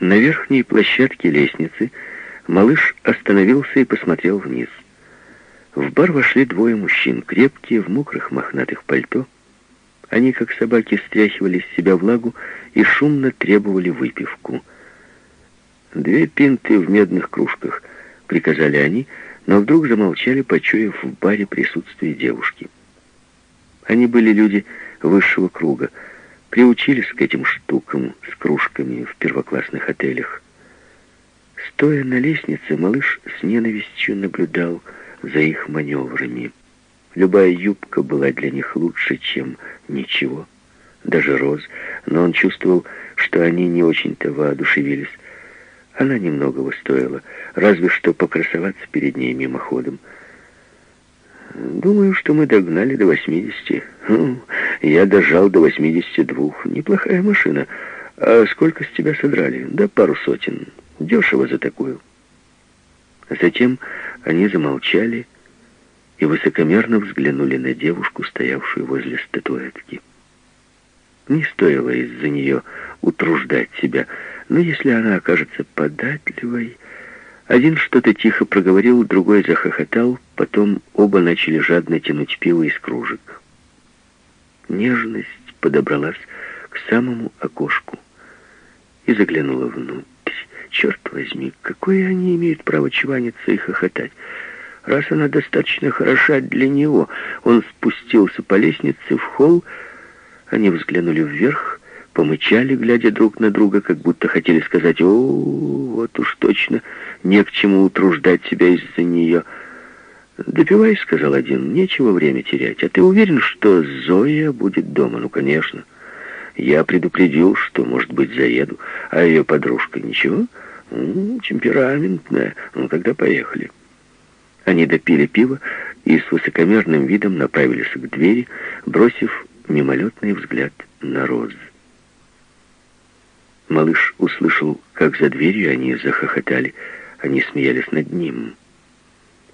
На верхней площадке лестницы малыш остановился и посмотрел вниз. В бар вошли двое мужчин, крепкие, в мокрых мохнатых пальто. Они, как собаки, стряхивали с себя влагу и шумно требовали выпивку. «Две пинты в медных кружках», — приказали они, но вдруг замолчали, почуяв в баре присутствие девушки. Они были люди высшего круга, приучились к этим штукам с кружками в первоклассных отелях. Стоя на лестнице, малыш с ненавистью наблюдал за их маневрами. Любая юбка была для них лучше, чем ничего, даже роз, но он чувствовал, что они не очень-то воодушевились. Она немногого стоила, разве что покрасоваться перед ней мимоходом. Думаю, что мы догнали до 80. Хм, я дожал до 82. Неплохая машина. А сколько с тебя содрали? Да пару сотен. Дешево за такую. Затем они замолчали и высокомерно взглянули на девушку, стоявшую возле статуэтки. Не стоило из-за нее утруждать себя, но если она окажется податливой... Один что-то тихо проговорил, другой захохотал, потом оба начали жадно тянуть пиво из кружек. Нежность подобралась к самому окошку и заглянула внутрь. Черт возьми, какое они имеют право чваниться и хохотать? Раз она достаточно хороша для него, он спустился по лестнице в холл, они взглянули вверх, помычали, глядя друг на друга, как будто хотели сказать, «О, вот уж точно, не к чему утруждать себя из-за нее». «Допивай», — сказал один, — «нечего время терять. А ты уверен, что Зоя будет дома?» «Ну, конечно». Я предупредил, что, может быть, заеду. А ее подружка ничего? -м, темпераментная. Ну, тогда поехали. Они допили пиво и с высокомерным видом направились к двери, бросив мимолетный взгляд на Роз. Малыш услышал, как за дверью они захохотали. Они смеялись над ним.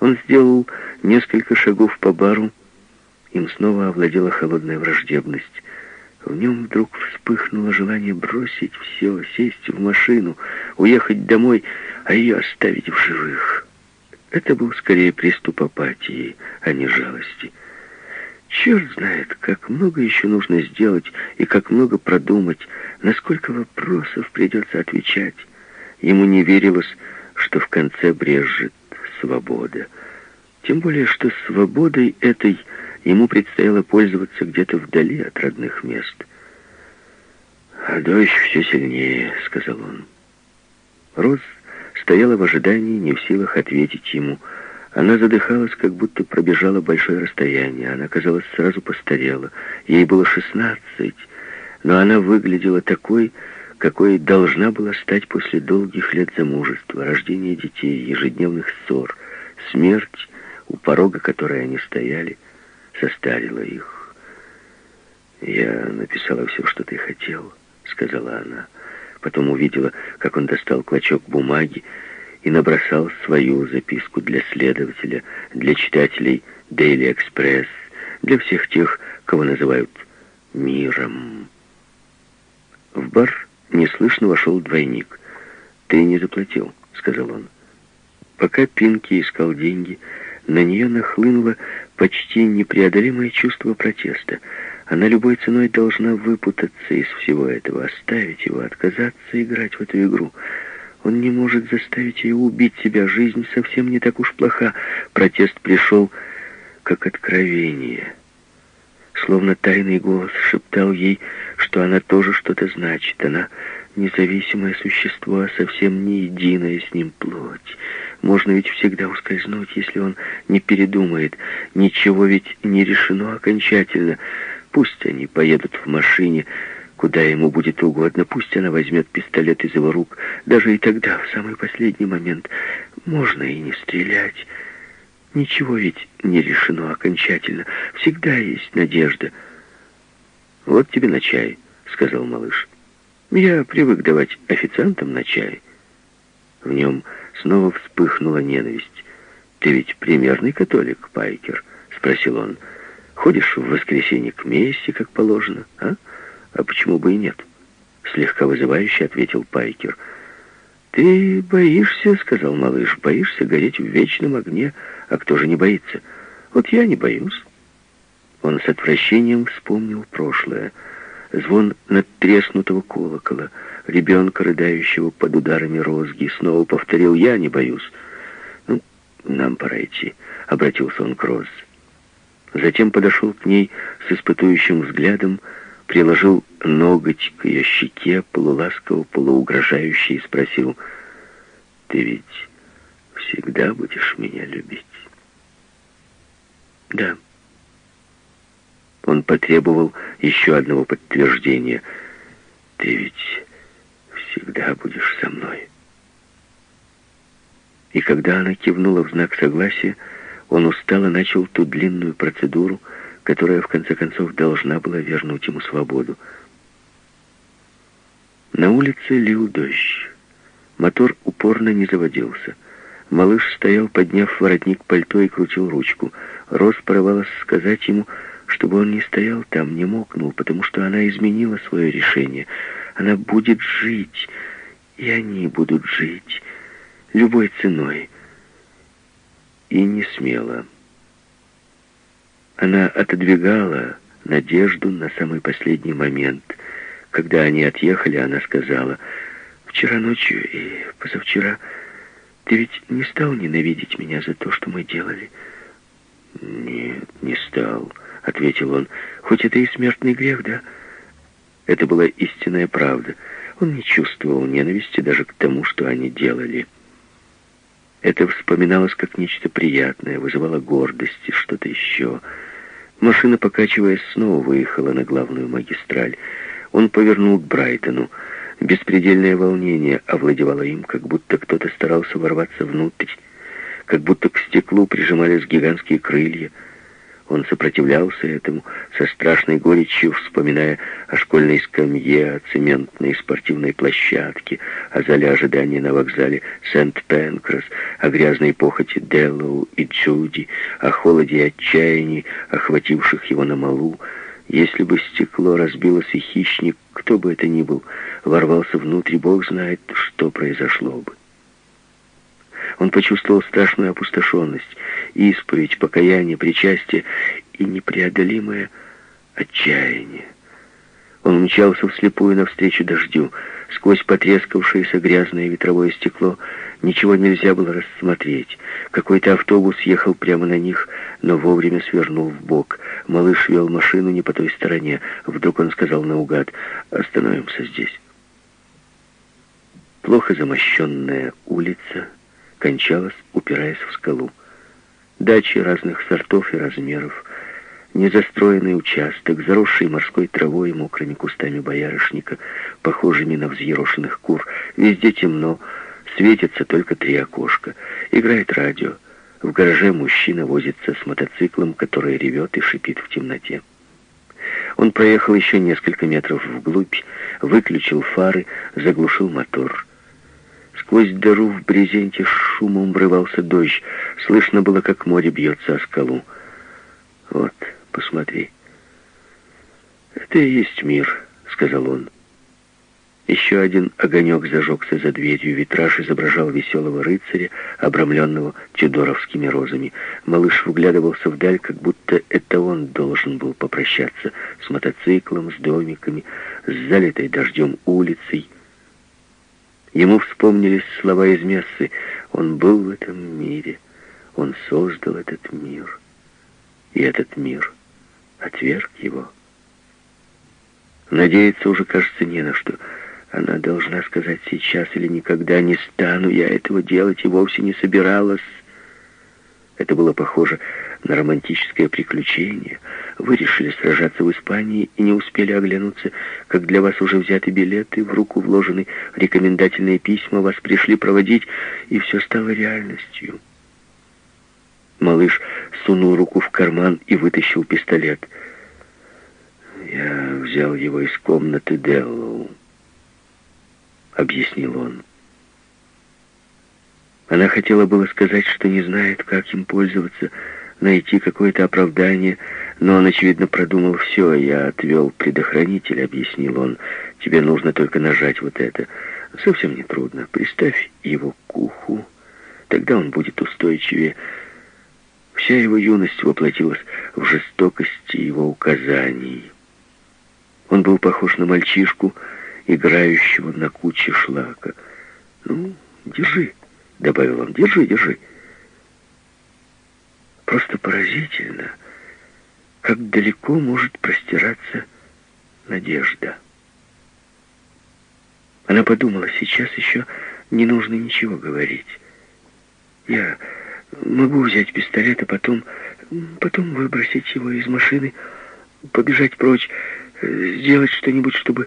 Он сделал несколько шагов по бару. Им снова овладела холодная враждебность. В нем вдруг вспыхнуло желание бросить все, сесть в машину, уехать домой, а ее оставить в живых. Это был скорее приступ апатии, а не жалости. Черт знает, как много еще нужно сделать и как много продумать, насколько вопросов придется отвечать. Ему не верилось, что в конце брежет свобода. Тем более, что свободой этой Ему предстояло пользоваться где-то вдали от родных мест. «А дождь все сильнее», — сказал он. Роз стояла в ожидании, не в силах ответить ему. Она задыхалась, как будто пробежала большое расстояние. Она, казалось, сразу постарела. Ей было шестнадцать, но она выглядела такой, какой должна была стать после долгих лет замужества, рождения детей, ежедневных ссор, смерть, у порога которой они стояли — состарила их. «Я написала все, что ты хотел», — сказала она. Потом увидела, как он достал клочок бумаги и набросал свою записку для следователя, для читателей Daily Express, для всех тех, кого называют миром. В бар неслышно вошел двойник. «Ты не заплатил», — сказал он. Пока Пинки искал деньги, на нее нахлынуло почти непреодолимое чувство протеста. Она любой ценой должна выпутаться из всего этого, оставить его, отказаться играть в эту игру. Он не может заставить ее убить себя. Жизнь совсем не так уж плоха. Протест пришел как откровение. Словно тайный голос шептал ей, что она тоже что-то значит. Она независимое существо, а совсем не единая с ним плоть. Можно ведь всегда ускользнуть, если он не передумает. Ничего ведь не решено окончательно. Пусть они поедут в машине, куда ему будет угодно. Пусть она возьмет пистолет из его рук. Даже и тогда, в самый последний момент, можно и не стрелять. Ничего ведь не решено окончательно. Всегда есть надежда. «Вот тебе на чай», — сказал малыш. «Я привык давать официантам на чай». В нем Снова вспыхнула ненависть. «Ты ведь примерный католик, Пайкер?» — спросил он. «Ходишь в воскресенье к мессе, как положено, а? А почему бы и нет?» Слегка вызывающе ответил Пайкер. «Ты боишься, — сказал малыш, — боишься гореть в вечном огне, а кто же не боится? Вот я не боюсь». Он с отвращением вспомнил прошлое. Звон надтреснутого колокола, ребенка, рыдающего под ударами розги, снова повторил «Я не боюсь». «Ну, нам пора идти», — обратился он к Роз. Затем подошел к ней с испытующим взглядом, приложил ноготь к ее щеке, полуласково, полуугрожающе, и спросил, «Ты ведь всегда будешь меня любить?» «Да». Он потребовал еще одного подтверждения. «Ты ведь всегда будешь со мной». И когда она кивнула в знак согласия, он устало начал ту длинную процедуру, которая в конце концов должна была вернуть ему свободу. На улице лил дождь. Мотор упорно не заводился. Малыш стоял, подняв воротник пальто и крутил ручку. Рос порывалась сказать ему, чтобы он не стоял там, не мокнул, потому что она изменила свое решение. Она будет жить, и они будут жить, любой ценой. И не смела. Она отодвигала надежду на самый последний момент. Когда они отъехали, она сказала, «Вчера ночью и позавчера ты ведь не стал ненавидеть меня за то, что мы делали?» «Нет, не стал», — ответил он. «Хоть это и смертный грех, да?» Это была истинная правда. Он не чувствовал ненависти даже к тому, что они делали. Это вспоминалось как нечто приятное, вызывало гордость и что-то еще. Машина, покачиваясь, снова выехала на главную магистраль. Он повернул к Брайтону. Беспредельное волнение овладевало им, как будто кто-то старался ворваться внутрь, как будто к стеклу прижимались гигантские крылья — он сопротивлялся этому со страшной горечью, вспоминая о школьной скамье, о цементной спортивной площадке, о зале ожидания на вокзале Сент-Пенкрас, о грязной похоти Деллоу и Джуди, о холоде и отчаянии, охвативших его на малу. Если бы стекло разбилось и хищник, кто бы это ни был, ворвался внутрь, Бог знает, что произошло бы. Он почувствовал страшную опустошенность, исповедь, покаяние, причастие и непреодолимое отчаяние. Он мчался вслепую навстречу дождю. Сквозь потрескавшееся грязное ветровое стекло ничего нельзя было рассмотреть. Какой-то автобус ехал прямо на них, но вовремя свернул в бок. Малыш вел машину не по той стороне. Вдруг он сказал наугад «Остановимся здесь». Плохо замощенная улица кончалась, упираясь в скалу. Дачи разных сортов и размеров, незастроенный участок, заросший морской травой и мокрыми кустами боярышника, похожими на взъерошенных кур. Везде темно, светятся только три окошка. Играет радио. В гараже мужчина возится с мотоциклом, который ревет и шипит в темноте. Он проехал еще несколько метров вглубь, выключил фары, заглушил мотор. Сквозь дыру в брезенте шумом врывался дождь. Слышно было, как море бьется о скалу. «Вот, посмотри. Это и есть мир», — сказал он. Еще один огонек зажегся за дверью. Витраж изображал веселого рыцаря, обрамленного тюдоровскими розами. Малыш вглядывался вдаль, как будто это он должен был попрощаться с мотоциклом, с домиками, с залитой дождем улицей. Ему вспомнились слова из Мессы. Он был в этом мире. Он создал этот мир. И этот мир отверг его. Надеяться уже, кажется, не на что. Она должна сказать сейчас или никогда не стану я этого делать и вовсе не собиралась. Это было похоже на романтическое приключение. Вы решили сражаться в Испании и не успели оглянуться, как для вас уже взяты билеты, в руку вложены рекомендательные письма, вас пришли проводить, и все стало реальностью. Малыш сунул руку в карман и вытащил пистолет. «Я взял его из комнаты Деллоу», — объяснил он. Она хотела было сказать, что не знает, как им пользоваться, — найти какое-то оправдание, но он, очевидно, продумал все. «Я отвел предохранитель», — объяснил он. «Тебе нужно только нажать вот это». Совсем не трудно. Приставь его к уху, тогда он будет устойчивее. Вся его юность воплотилась в жестокости его указаний. Он был похож на мальчишку, играющего на куче шлака. «Ну, держи», — добавил он, — «держи, держи». Просто поразительно, как далеко может простираться надежда. Она подумала, сейчас еще не нужно ничего говорить. Я могу взять пистолет, а потом, потом выбросить его из машины, побежать прочь, сделать что-нибудь, чтобы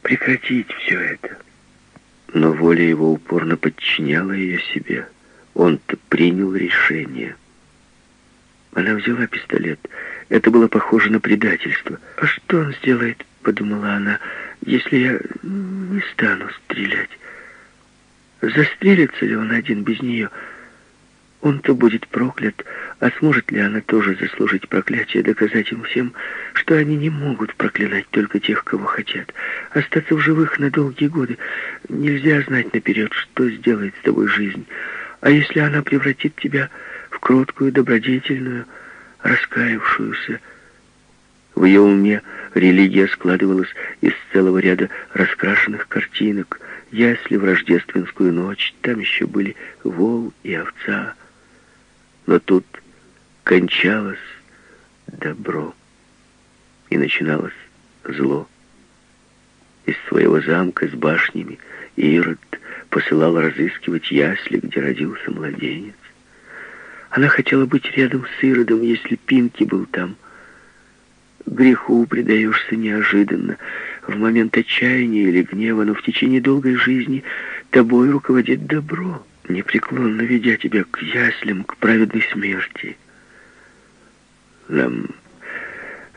прекратить все это. Но воля его упорно подчиняла ее себе. Он-то принял решение. Она взяла пистолет. Это было похоже на предательство. «А что он сделает?» — подумала она если я не стану стрелять? Застрелится ли он один без нее? Он-то будет проклят, а сможет ли она тоже заслужить проклятие, доказать им всем, что они не могут проклинать только тех, кого хотят. Остаться в живых на долгие годы нельзя знать наперед, что сделает с тобой жизнь. А если она превратит тебя в кроткую, добродетельную, раскаявшуюся, в ее уме религия складывалась из целого ряда раскрашенных картинок. Если в рождественскую ночь там еще были вол и овца. Но тут кончалось добро и начиналось зло. Из своего замка с башнями Ирод посылал разыскивать ясли, где родился младенец. Она хотела быть рядом с Иродом, если Пинки был там — Греху предаешься неожиданно, в момент отчаяния или гнева, но в течение долгой жизни тобой руководит добро, непреклонно ведя тебя к яслям, к праведной смерти. «Нам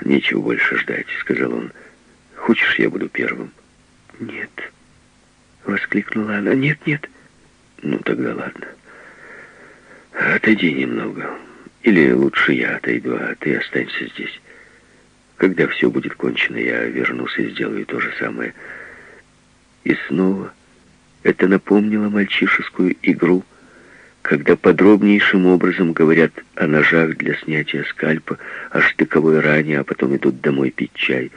нечего больше ждать», — сказал он. «Хочешь, я буду первым?» «Нет», — воскликнула она. «Нет, нет». «Ну, тогда ладно. Отойди немного. Или лучше я отойду, а ты останься здесь». Когда все будет кончено, я вернусь и сделаю то же самое. И снова это напомнило мальчишескую игру, когда подробнейшим образом говорят о ножах для снятия скальпа, о штыковой ране, а потом идут домой пить чай.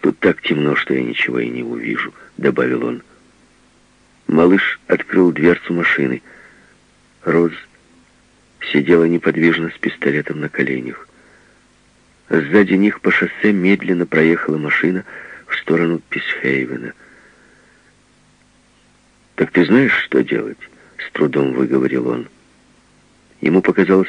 Тут так темно, что я ничего и не увижу, — добавил он. Малыш открыл дверцу машины. Роз сидела неподвижно с пистолетом на коленях. Сзади них по шоссе медленно проехала машина в сторону Писхейвена. «Так ты знаешь, что делать?» — с трудом выговорил он. Ему показалось,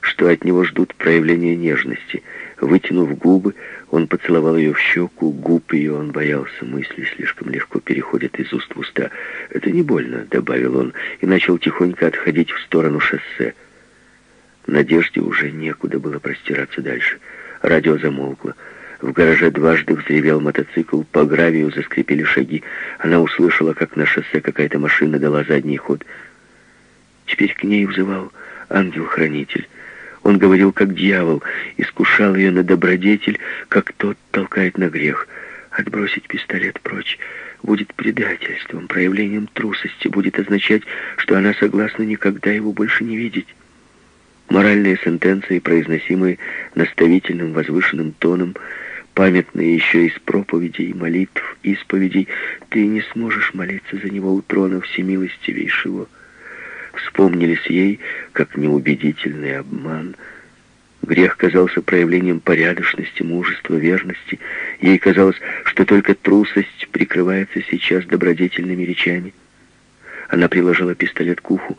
что от него ждут проявления нежности. Вытянув губы, он поцеловал ее в щеку, губ ее он боялся, мысли слишком легко переходят из уст в уста. «Это не больно», — добавил он, и начал тихонько отходить в сторону шоссе. Надежде уже некуда было простираться дальше — Радио замолкло. В гараже дважды взревел мотоцикл, по гравию заскрипели шаги. Она услышала, как на шоссе какая-то машина дала задний ход. Теперь к ней взывал ангел-хранитель. Он говорил, как дьявол, искушал ее на добродетель, как тот толкает на грех. Отбросить пистолет прочь будет предательством, проявлением трусости, будет означать, что она согласна никогда его больше не видеть. Моральные сентенции, произносимые наставительным возвышенным тоном, памятные еще из проповедей, молитв, исповедей, ты не сможешь молиться за него у трона всемилостивейшего. Вспомнились ей, как неубедительный обман. Грех казался проявлением порядочности, мужества, верности. Ей казалось, что только трусость прикрывается сейчас добродетельными речами. Она приложила пистолет к уху,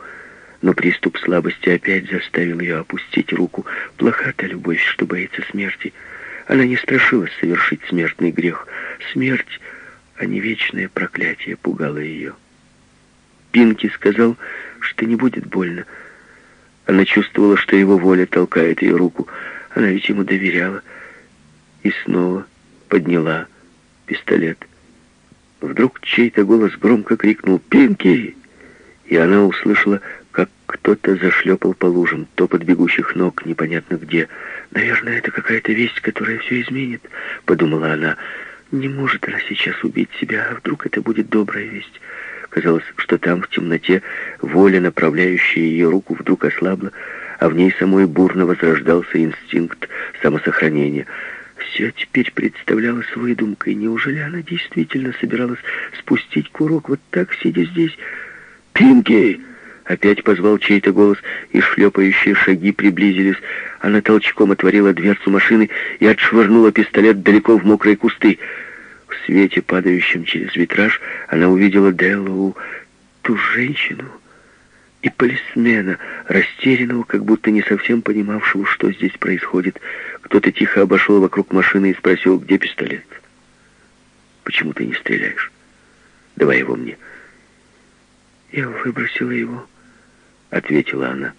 но приступ слабости опять заставил ее опустить руку. Плоха та любовь, что боится смерти. Она не страшилась совершить смертный грех. Смерть, а не вечное проклятие, пугало ее. Пинки сказал, что не будет больно. Она чувствовала, что его воля толкает ее руку. Она ведь ему доверяла. И снова подняла пистолет. Вдруг чей-то голос громко крикнул «Пинки!» И она услышала кто-то зашлепал по лужам, топот бегущих ног, непонятно где. «Наверное, это какая-то весть, которая все изменит», — подумала она. «Не может она сейчас убить себя, а вдруг это будет добрая весть, Казалось, что там, в темноте, воля, направляющая ее руку, вдруг ослабла, а в ней самой бурно возрождался инстинкт самосохранения. Все теперь представлялось выдумкой. Неужели она действительно собиралась спустить курок вот так, сидя здесь? «Пинки!» Опять позвал чей-то голос, и шлепающие шаги приблизились. Она толчком отворила дверцу машины и отшвырнула пистолет далеко в мокрые кусты. В свете, падающем через витраж, она увидела Деллоу, ту женщину и полисмена, растерянного, как будто не совсем понимавшего, что здесь происходит. Кто-то тихо обошел вокруг машины и спросил, где пистолет. «Почему ты не стреляешь? Давай его мне». «Я выбросила его», — ответила она.